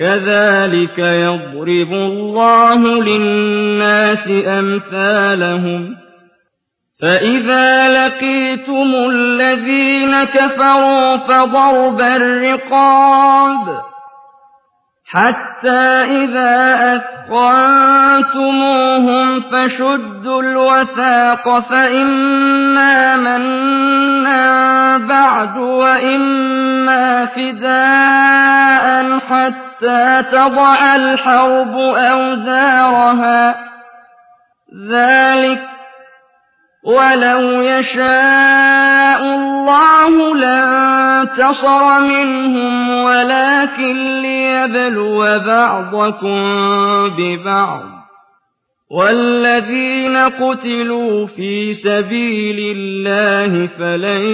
كذلك يضرب الله للناس أمثالهم. فإذا لقيتم الذين كفروا فضرب الرقاب. حتى إذا أثقنتموهم فشدوا الوثاق فإما منا بعد وإما فداء حتى تضع الحرب أوزارها. ذلك ولو يشاء الله لانتصر منهم ولكن ليبلو بعضكم ببعض والذين قتلوا في سبيل الله فلن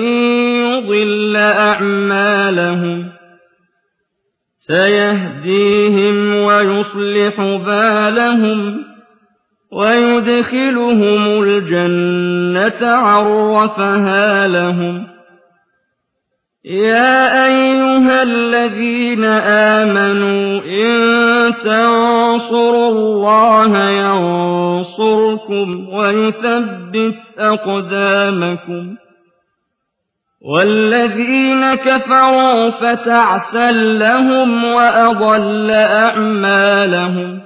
يضل أعمالهم سيهديهم ويصلح بالهم ويدخلهم الجنة عرفها لهم. يا أيها الذين آمنوا إن تنصروا الله ينصركم ويثبت أقدامكم. والذين كفروا فتعسا لهم وأضل أعمالهم.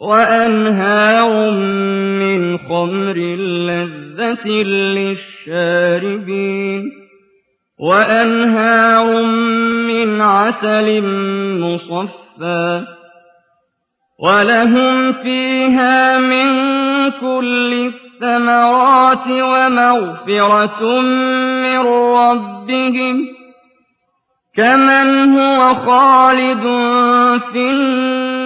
وأنهار من خمر لذة للشاربين وأنهار من عسل مصفى ولهم فيها من كل الثمرات ومغفرة من ربهم كمن هو خالد في النار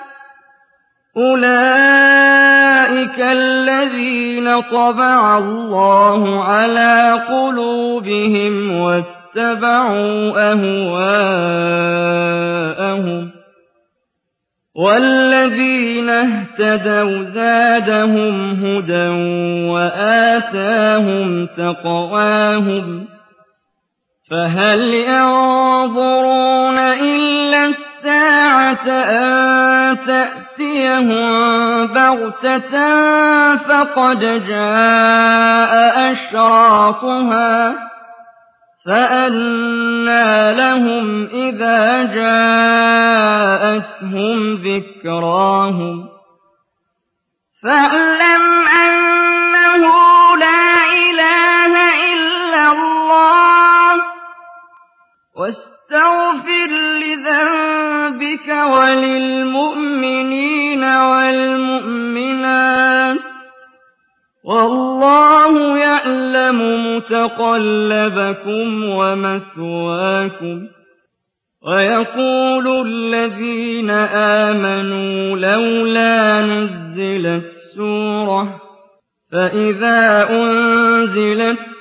أولئك الذين طبع الله على قلوبهم واتبعوا أهواءهم وَالَّذِينَ اهْتَدَوْا زَادَهُمْ هُدًى وَآتَاهُمْ تَقْوَاهُمْ فَهَلْ يَنظُرُونَ إِلَّا أَن تَأْتِيَهُم بَغْتَةً فَقَدْ جَاءَ أَشْرَاطُهَا فَأَنَّىٰ لَهُمْ إِذَا جَاءَتْهُمْ ذِكْرَاهُمْ فَاعْلَمْ لِذَنبِكَ وَلِلْمُؤْمِنِينَ وَالْمُؤْمِنَاتِ وَاللَّهُ يَعْلَمُ مُتَقَلَّبَكُمْ وَمَثْوَاكُمْ وَيَقُولُ الَّذِينَ آمَنُوا لَوْلَا نُزِّلَتْ سُورَةٌ فَإِذَا أُنزِلَتْ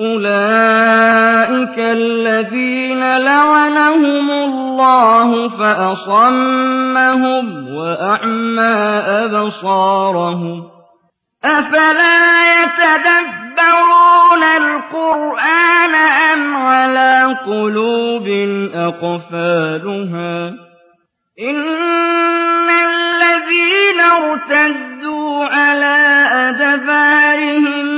أُولَٰئِكَ الَّذِينَ لَعَنَهُمُ اللَّهُ فَأَصَمَّهُمْ وَأَعْمَىٰ أَبْصَارَهُمْ أَفَلَا يَتَدَبَّرُونَ الْقُرْآنَ أَمْ عَلَىٰ قُلُوبٍ أَقْفَالُهَا إِنَّ الَّذِينَ ارْتَدُّوا عَلَىٰ أَدْبَارِهِم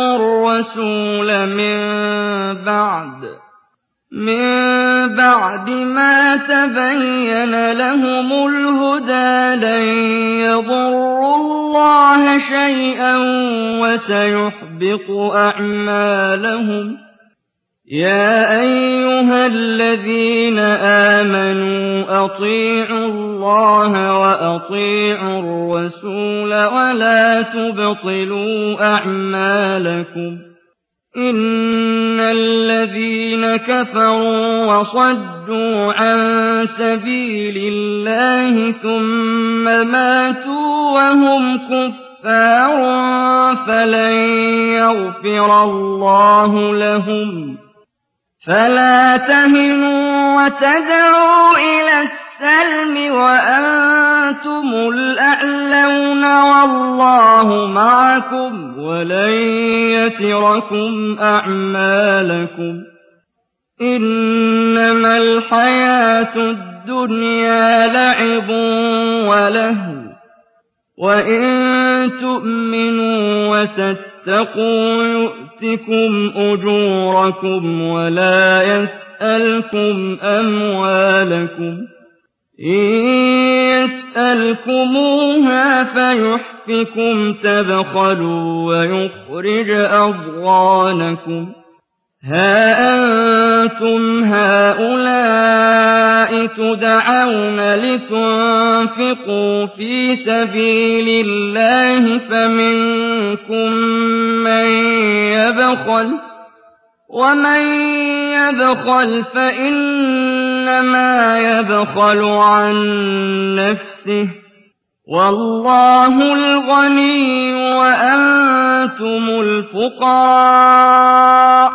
الرَّسُولَ مِن بَعْدِ مِن بَعْدِ مَا تَبَيَّنَ لَهُمُ الْهُدَىٰ لَن يَضُرُّوا اللَّهَ شَيْئًا وَسَيُحْبِطُ أَعْمَالَهُمْ. يَا أَيُّهَا الَّذِينَ آمَنُوا أَطِيعُوا اللَّهَ وَأَطِيعُوا الرَّسُولَ وَلَا تُبْطِلُوا أَعْمَالَكُمْ إِنَّ الَّذِينَ كَفَرُوا وَصَدُّوا عَن سَبِيلِ اللَّهِ ثُمَّ مَاتُوا وَهُمْ كُفَّارٌ فَلَن يَغْفِرَ اللَّهُ لَهُمْ فَلَا تَهِنُوا وَتَدْعُوا إِلَى السَّلْمِ وَأَنتُمُ الْأَعْلَوْنَ وَاللَّهُ مَعَكُمْ وَلَن يَتِرَكُمْ أَعْمَالَكُمْ إِنَّمَا الْحَيَاةُ الدُّنْيَا لَعِبٌ وَلَهْوٌ ۚ وَإِن تُؤْمِنُوا وَتَتَّقُوا يُؤْتِكُمْ أُجُورَكُمْ وَلَا يَسْأَلْكُمْ أَمْوَالَكُمْ. إِن يَسْأَلْكُمُوهَا فَيُحْفِكُمْ تَبْخَلُوا وَيُخْرِجْ أَضْغَانَكُمْ. هَا أَنتُمْ هَٰؤُلَاءِ تُدْعَوْنَ لِتُنفِقُوا فِي سَبِيلِ اللَّهِ فَمِنكُم مَّن يَبْخَلُ ۖ وَمَن يَبْخَلْ فَإِنَّمَا يَبْخَلُ عَن نَّفْسِهِ ۚ وَاللَّهُ الْغَنِيُّ وَأَنتُمُ الْفُقَرَاءُ ۚ